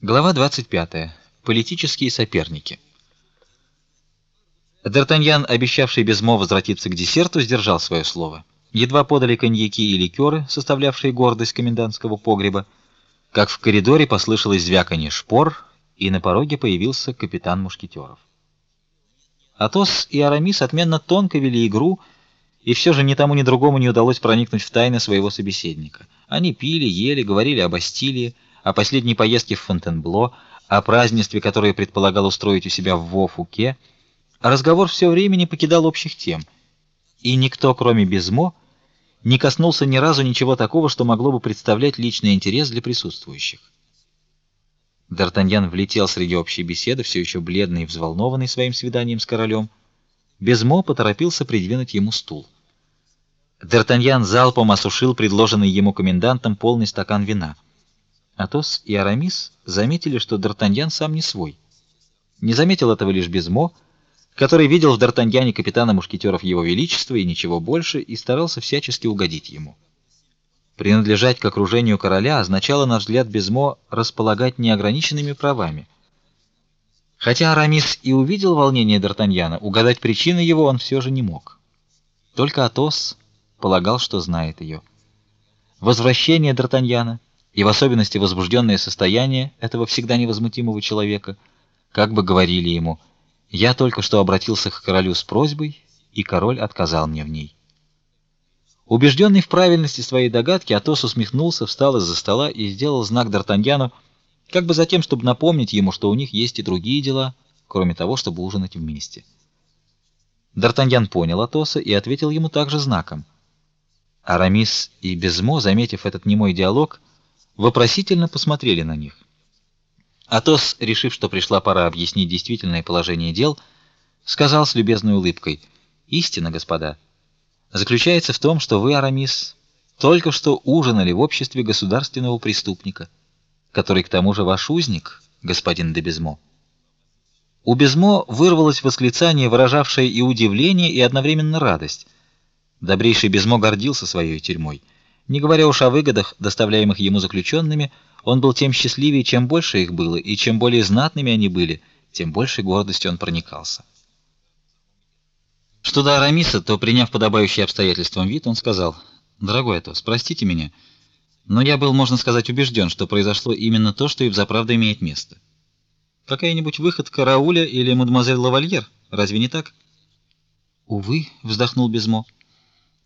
Глава 25. Политические соперники. Д'Артаньян, обещавший Безмо возвратиться к десерту, сдержал свое слово. Едва подали коньяки и ликеры, составлявшие гордость комендантского погреба, как в коридоре послышалось звяканье шпор, и на пороге появился капитан мушкетеров. Атос и Арамис отменно тонко вели игру, и все же ни тому, ни другому не удалось проникнуть в тайны своего собеседника. Они пили, ели, говорили о Бастилии, о последней поездке в Фонтенбло, о празднестве, которое предполагал устроить у себя в Вофуке. Разговор все время не покидал общих тем, и никто, кроме Безмо, не коснулся ни разу ничего такого, что могло бы представлять личный интерес для присутствующих. Д'Артаньян влетел среди общей беседы, все еще бледный и взволнованный своим свиданием с королем. Безмо поторопился придвинуть ему стул. Д'Артаньян залпом осушил предложенный ему комендантом полный стакан вина. Атос и Арамис заметили, что Д'Артаньян сам не свой. Не заметил этого лишь Безмо, который видел в Д'Артаньяне капитана мушкетеров его величества и ничего больше, и старался всячески угодить ему. Принадлежать к окружению короля означало, на взгляд Безмо, располагать неограниченными правами. Хотя Арамис и увидел волнение Д'Артаньяна, угадать причины его он все же не мог. Только Атос полагал, что знает ее. Возвращение Д'Артаньяна и в особенности возбужденное состояние этого всегда невозмутимого человека, как бы говорили ему: "Я только что обратился к королю с просьбой, и король отказал мне в ней". Убежденный в правильности своей догадки, Атос усмехнулся, встал из-за стола и сделал знак Д'Артаньяну, как бы затем, чтобы напомнить ему, что у них есть и другие дела, кроме того, чтобы ужинать вместе. Д'Артаньян понял Атоса и ответил ему также знаком. Арамис и Безмо, заметив этот немой диалог, вопросительно посмотрели на них. Атос, решив, что пришла пора объяснить действительное положение дел, сказал с любезной улыбкой: "Истина, господа, заключается в том, что вы, Арамис, только что ужинали в обществе государственного преступника, который к тому же ваш узник, господин де Безмо". У Безмо вырвалось восклицание, выражавшее и удивление, и одновременно радость. Добрейший Безмо гордился своей тюрьмой. Не говоря уж о выгодах, доставляемых ему заключенными, он был тем счастливее, чем больше их было, и чем более знатными они были, тем большей гордостью он проникался. Что до Арамиса, то, приняв подобающий обстоятельствам вид, он сказал: "Дорогой Атос, простите меня, но я был, можно сказать, убежден, что произошло именно то, что и взаправду имеет место. Какая-нибудь выходка Рауля или мадемуазель Лавальер, разве не так?" "Увы", вздохнул Безмо.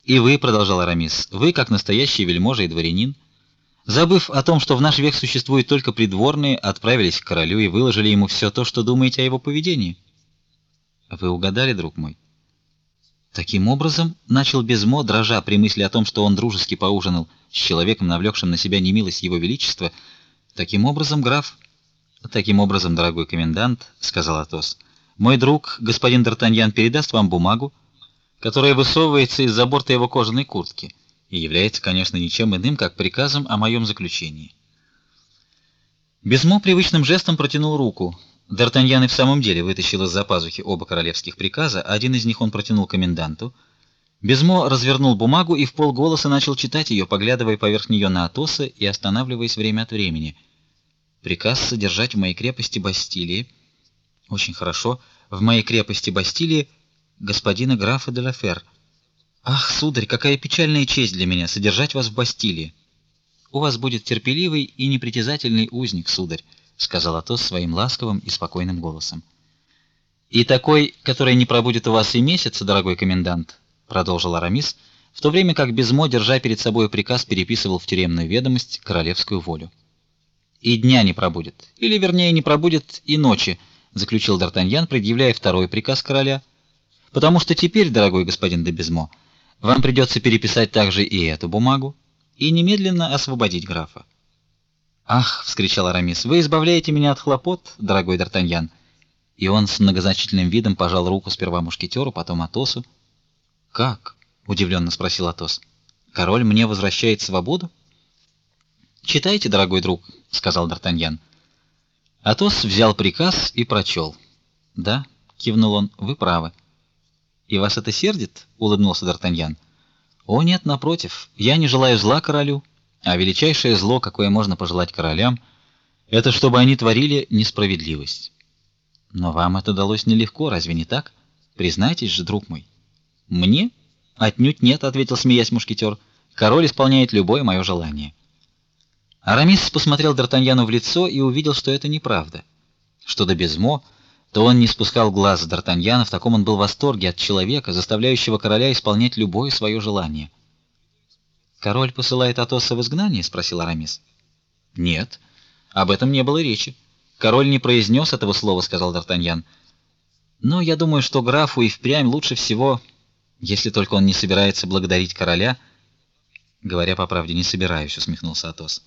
И вы, продолжал Арамис, вы, как настоящий вельможа и дворянин, забыв о том, что в наш век существуют только придворные, отправились к королю и выложили ему все то, что думаете о его поведении. Вы угадали, друг мой. Таким образом, начал Безмо, дрожа при мысли о том, что он дружески поужинал с человеком, навлекшим на себя немилость его величества, таким образом, граф, таким образом, дорогой комендант, сказал Атос. Мой друг, господин Д'Артаньян, передаст вам бумагу, которая высовывается из-за борта его кожаной куртки и является, конечно, ничем иным, как приказом о моем заключении. Безмо привычным жестом протянул руку. Д'Артаньян и в самом деле вытащил из-за пазухи оба королевских приказа, один из них он протянул коменданту. Безмо развернул бумагу и в полголоса начал читать ее, поглядывая поверх нее на Атоса и останавливаясь время от времени. Приказ содержать в моей крепости Бастилии. Очень хорошо. В моей крепости Бастилии господина графа де Лафер. Ах, сударь, какая печальная честь для меня содержать вас в Бастилии. У вас будет терпеливый и непритязательный узник, сударь, сказал Атос своим ласковым и спокойным голосом. И такой, который не пробудет у вас и месяца, дорогой комендант, продолжил Арамис, в то время как Безмо, держа перед собой приказ, переписывал в тюремную ведомость королевскую волю. И дня не пробудет, или вернее не пробудет и ночи, заключил Д'Артаньян, предъявляя второй приказ короля Потому что теперь, дорогой господин де Безмо, вам придется переписать также и эту бумагу и немедленно освободить графа. Ах, вскричал Арамис. Вы избавляете меня от хлопот, дорогой Д'Артаньян. И он с многозначительным видом пожал руку сперва мушкетеру, потом Атосу. Как? удивленно спросил Атос. Король мне возвращает свободу? Читайте, дорогой друг, сказал Д'Артаньян. Атос взял приказ и прочел. Да, кивнул он. Вы правы. И вас это сердит? улыбнулся Д'Артаньян. О нет, напротив, я не желаю зла королю, а величайшее зло, какое можно пожелать королям, Это чтобы они творили несправедливость. Но вам это далось нелегко, разве не так? Признайтесь же, друг мой. Мне? Отнюдь нет, ответил смеясь мушкетер. Король исполняет любое мое желание. Арамис посмотрел Д'Артаньяну в лицо и увидел, что это неправда. Что до Безмо, то он не спускал глаз с Д'Артаньяна, в таком он был в восторге от человека, заставляющего короля исполнять любое свое желание. Король посылает Атоса в изгнание, спросил Арамис. Нет, об этом не было речи. Король не произнес этого слова, сказал Д'Артаньян. Но я думаю, что графу и впрямь лучше всего, если только он не собирается благодарить короля. Говоря по правде, не собираюсь, усмехнулся Атос.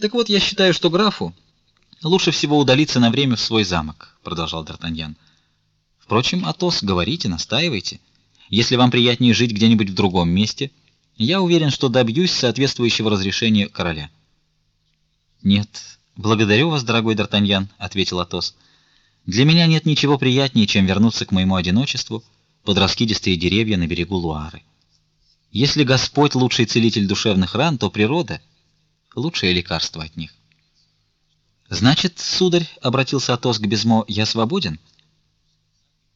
Так вот, я считаю, что графу лучше всего удалиться на время в свой замок, продолжал Д'Артаньян. Впрочем, Атос, говорите, настаивайте. Если вам приятнее жить где-нибудь в другом месте, я уверен, что добьюсь соответствующего разрешения короля. Нет, благодарю вас, дорогой Д'Артаньян, ответил Атос. Для меня нет ничего приятнее, чем вернуться к моему одиночеству под раскидистые деревья на берегу Луары. Если Господь лучший целитель душевных ран, то природа лучшее лекарство от них. Значит, сударь, обратился Атос к Безмо, я свободен?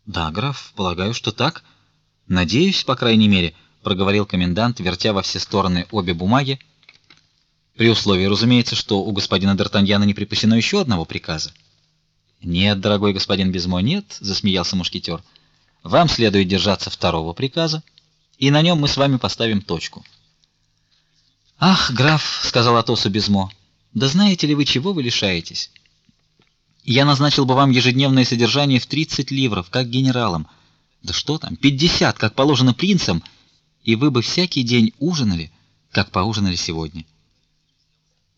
Да, граф, полагаю, что так. Надеюсь, по крайней мере, проговорил комендант, вертя во все стороны обе бумаги. При условии, разумеется, что у господина Д'Артаньяна не припасено еще одного приказа. Нет, дорогой господин Безмо, нет, засмеялся мушкетер. Вам следует держаться второго приказа, и на нем мы с вами поставим точку. Ах, граф, сказал Атосу Безмо. Да знаете ли вы, чего вы лишаетесь? Я назначил бы вам ежедневное содержание в 30 ливров, как генералам. Да что там, 50, как положено принцам, и вы бы всякий день ужинали, как поужинали сегодня.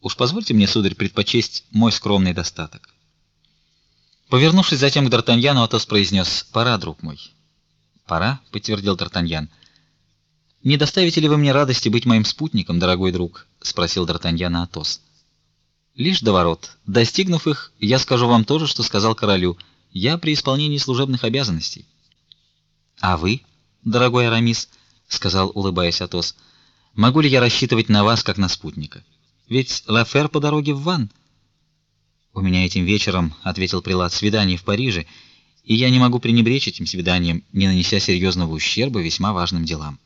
Уж позвольте мне, сударь, предпочесть мой скромный достаток. Повернувшись затем к Д'Артаньяну, Атос произнес: "Пора, друг мой". "Пора", подтвердил Д'Артаньян. Не доставите ли вы мне радости быть моим спутником, дорогой друг, спросил Д'Артаньян Атос. Лишь до ворот. Достигнув их, я скажу вам то же, что сказал королю. Я при исполнении служебных обязанностей. А вы, дорогой Арамис, сказал, улыбаясь Атос, могу ли я рассчитывать на вас как на спутника? Ведь Лафер по дороге в Ван. У меня этим вечером, ответил прилад, свидание в Париже, и я не могу пренебречь этим свиданием, не нанеся серьезного ущерба весьма важным делам.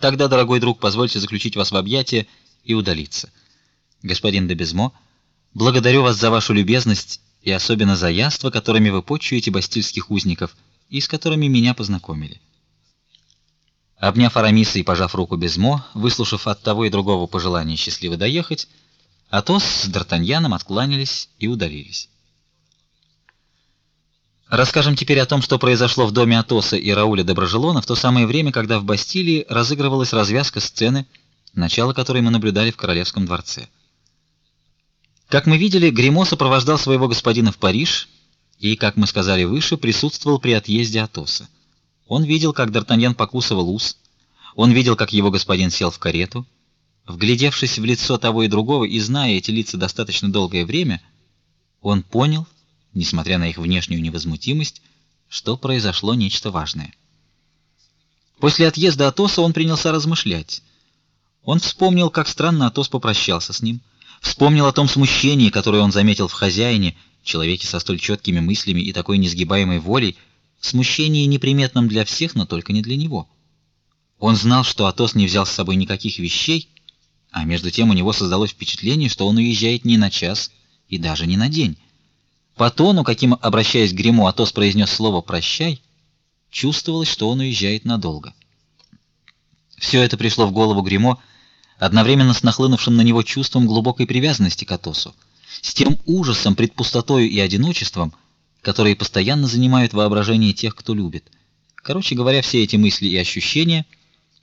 Тогда, дорогой друг, позвольте заключить вас в объятия и удалиться. Господин де Безмо, благодарю вас за вашу любезность и особенно за яства, которыми вы почуете бастильских узников и с которыми меня познакомили. Обняв Арамиса и пожав руку Безмо, выслушав от того и другого пожелания счастливо доехать, Атос с Д'Артаньяном откланялись и удалились. Расскажем теперь о том, что произошло в доме Атоса и Рауля Доброжелона в то самое время, когда в Бастилии разыгрывалась развязка сцены, начало которой мы наблюдали в королевском дворце. Как мы видели, Гримо сопровождал своего господина в Париж и, как мы сказали выше, присутствовал при отъезде Атоса. Он видел, как Д'Артаньян покусывал ус. Он видел, как его господин сел в карету. Вглядевшись в лицо того и другого и зная эти лица достаточно долгое время, он понял, несмотря на их внешнюю невозмутимость, что произошло нечто важное. После отъезда Атоса он принялся размышлять. Он вспомнил, как странно Атос попрощался с ним, вспомнил о том смущении, которое он заметил в хозяине, человеке со столь четкими мыслями и такой несгибаемой волей, смущение неприметном для всех, но только не для него. Он знал, что Атос не взял с собой никаких вещей, а между тем у него создалось впечатление, что он уезжает не на час и даже не на день. По тону, каким обращаясь к Грему, Атос произнес слово прощай, чувствовалось, что он уезжает надолго. Все это пришло в голову Гремо одновременно с нахлынувшим на него чувством глубокой привязанности к Атосу, с тем ужасом пред пустотою и одиночеством, которые постоянно занимают воображение тех, кто любит. Короче говоря, все эти мысли и ощущения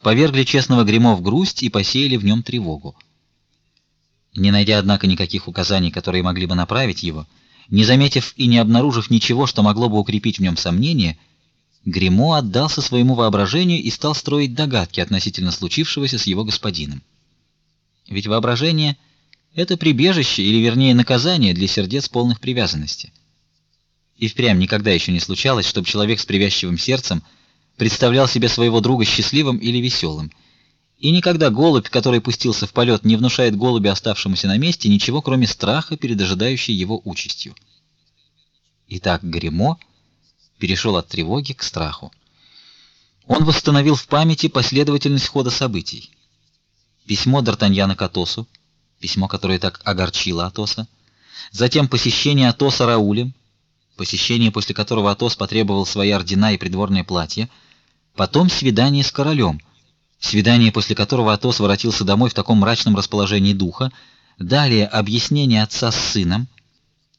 повергли честного Гремо в грусть и посеяли в нем тревогу. Не найдя однако никаких указаний, которые могли бы направить его, не заметив и не обнаружив ничего, что могло бы укрепить в нем сомнения, Гремо отдался своему воображению и стал строить догадки относительно случившегося с его господином. Ведь воображение это прибежище или вернее наказание для сердец полных привязанности. И впрямь никогда еще не случалось, чтобы человек с привязчивым сердцем представлял себе своего друга счастливым или веселым. И никогда голубь, который пустился в полет, не внушает голубю, оставшемуся на месте, ничего, кроме страха перед ожидающей его участью. Итак, Гремо перешел от тревоги к страху. Он восстановил в памяти последовательность хода событий. Письмо Д'Артаньяна к Атосу, письмо, которое так огорчило Атоса, затем посещение Атоса Раулем, посещение, после которого Атос потребовал свои ордена и придворное платье, потом свидание с королем, свидание, после которого Атос воротился домой в таком мрачном расположении духа, далее объяснение отца с сыном,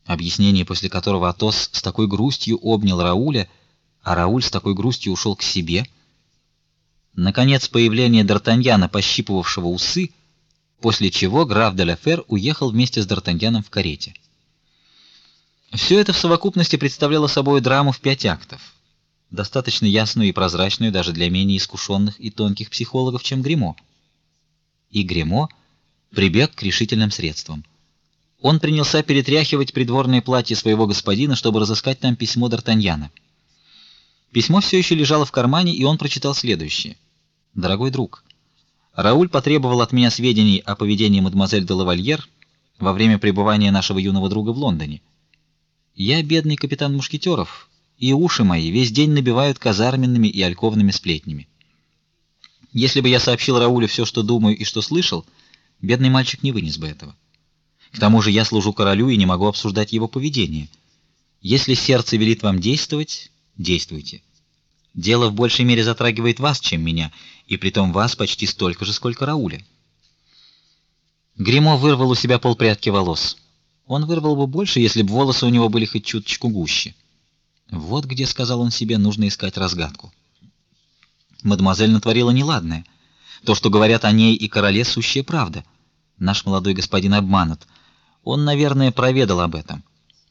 объяснение, после которого Атос с такой грустью обнял Рауля, а Рауль с такой грустью ушел к себе. Наконец, появление Д'Артаньяна, пощипывавшего усы, после чего граф де Лафер уехал вместе с Д'Артаньяном в карете. Все это в совокупности представляло собой драму в пять актов, достаточно ясную и прозрачную даже для менее искушенных и тонких психологов, чем Гремо. И Гремо прибег к решительным средствам. Он принялся перетряхивать придворное платье своего господина, чтобы разыскать там письмо Д'Артаньяна. Письмо все еще лежало в кармане, и он прочитал следующее: "Дорогой друг, Рауль потребовал от меня сведений о поведении мадемуазель де Лавальер во время пребывания нашего юного друга в Лондоне. Я бедный капитан мушкетеров, и уши мои весь день набивают казарменными и альковными сплетнями. Если бы я сообщил Раулю все, что думаю и что слышал, бедный мальчик не вынес бы этого. К тому же я служу королю и не могу обсуждать его поведение. Если сердце велит вам действовать, действуйте. Дело в большей мере затрагивает вас, чем меня, и притом вас почти столько же, сколько Рауля. Гримо вырвал у себя полпрядки волос. Он вырвал бы больше, если бы волосы у него были хоть чуточку гуще. Вот где, сказал он себе, нужно искать разгадку. Мадемуазель натворила неладное. То, что говорят о ней и короле, сущая правда. Наш молодой господин обманут. Он, наверное, проведал об этом.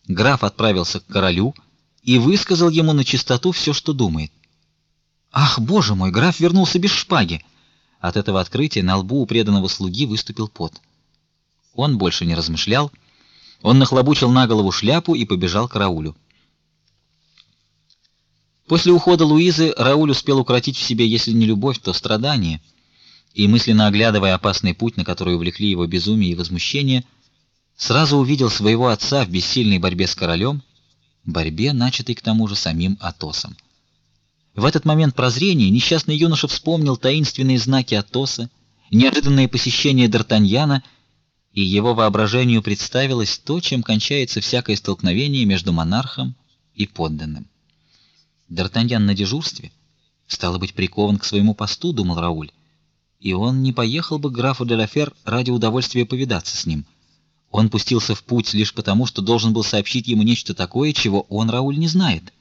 Граф отправился к королю и высказал ему на чистоту все, что думает. Ах, боже мой, граф вернулся без шпаги. От этого открытия на лбу у преданного слуги выступил пот. Он больше не размышлял. Он нахлобучил на голову шляпу и побежал к Раулю. После ухода Луизы Рауль успел укротить в себе, если не любовь, то страдание, и мысленно оглядывая опасный путь, на который увлекли его безумие и возмущение, сразу увидел своего отца в бессильной борьбе с королем, борьбе, начатой к тому же самим Атосом. В этот момент прозрения несчастный юноша вспомнил таинственные знаки Атоса, неожиданное посещение Д'Артаньяна, и его воображению представилось то, чем кончается всякое столкновение между монархом и подданным. Д'Артаньян на дежурстве, стало быть, прикован к своему посту, думал Рауль, и он не поехал бы к графу де Лафер ради удовольствия повидаться с ним. Он пустился в путь лишь потому, что должен был сообщить ему нечто такое, чего он Рауль не знает.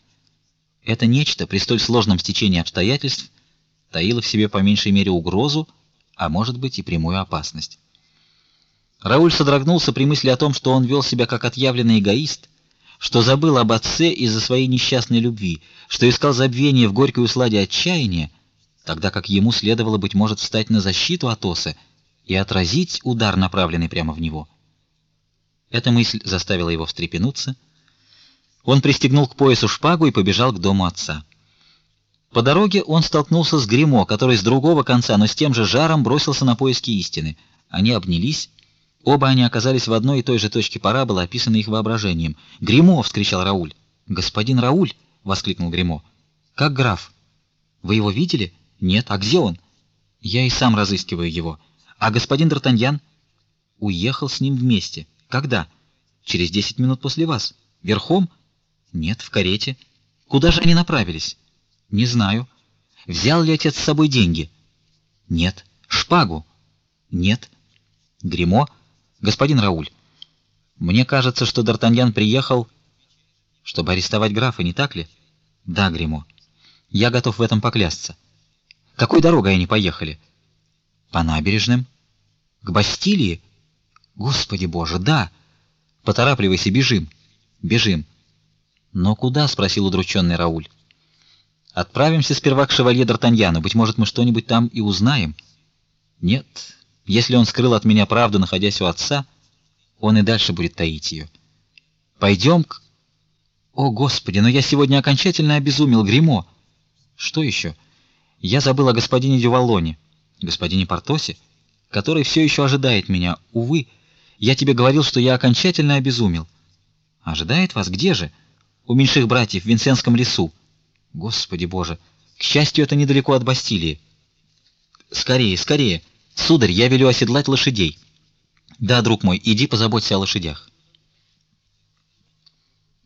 Это нечто при столь сложном стечении обстоятельств таило в себе по меньшей мере угрозу, а может быть и прямую опасность. Рауль содрогнулся при мысли о том, что он вел себя как отъявленный эгоист, что забыл об отце из-за своей несчастной любви, что искал забвения в горькой усладе отчаяния, тогда как ему следовало быть может встать на защиту Атоса и отразить удар, направленный прямо в него. Эта мысль заставила его встрепенуться. Он пристегнул к поясу шпагу и побежал к дому отца. По дороге он столкнулся с Гримо, который с другого конца, но с тем же жаром бросился на поиски истины. Они обнялись. Оба они оказались в одной и той же точке параболы, описанной их воображением. "Гримо!" вскричал Рауль. "Господин Рауль!" воскликнул Гримо. "Как граф? Вы его видели?" "Нет. А где он?" "Я и сам разыскиваю его. А господин Д'Артаньян уехал с ним вместе. Когда?" "Через десять минут после вас. Верхом?" Нет, в карете. Куда же они направились? Не знаю. Взял ли отец с собой деньги? Нет. Шпагу? Нет. Гримо, господин Рауль. Мне кажется, что Д'Артаньян приехал, чтобы арестовать графа, не так ли? Да, Гримо. Я готов в этом поклясться. Какой дорогой они поехали? По набережным. К Бастилии? Господи Боже, да. Поторапливайся, бежим. Бежим. Но куда, спросил удрученный Рауль. Отправимся сперва к шевалье Д'Артаньяну, быть может, мы что-нибудь там и узнаем. Нет, если он скрыл от меня правду, находясь у отца, он и дальше будет таить ее. Пойдем к О, господи, но я сегодня окончательно обезумел, Гримо. Что еще? Я забыл о господине Дювалоне. господине Портосе, который все еще ожидает меня. Увы, я тебе говорил, что я окончательно обезумел. Ожидает вас где же? У меньших братьев в Винсенском лесу. Господи Боже, к счастью, это недалеко от Бастилии. Скорее, скорее. Сударь, я велю оседлать лошадей. Да, друг мой, иди позаботься о лошадях.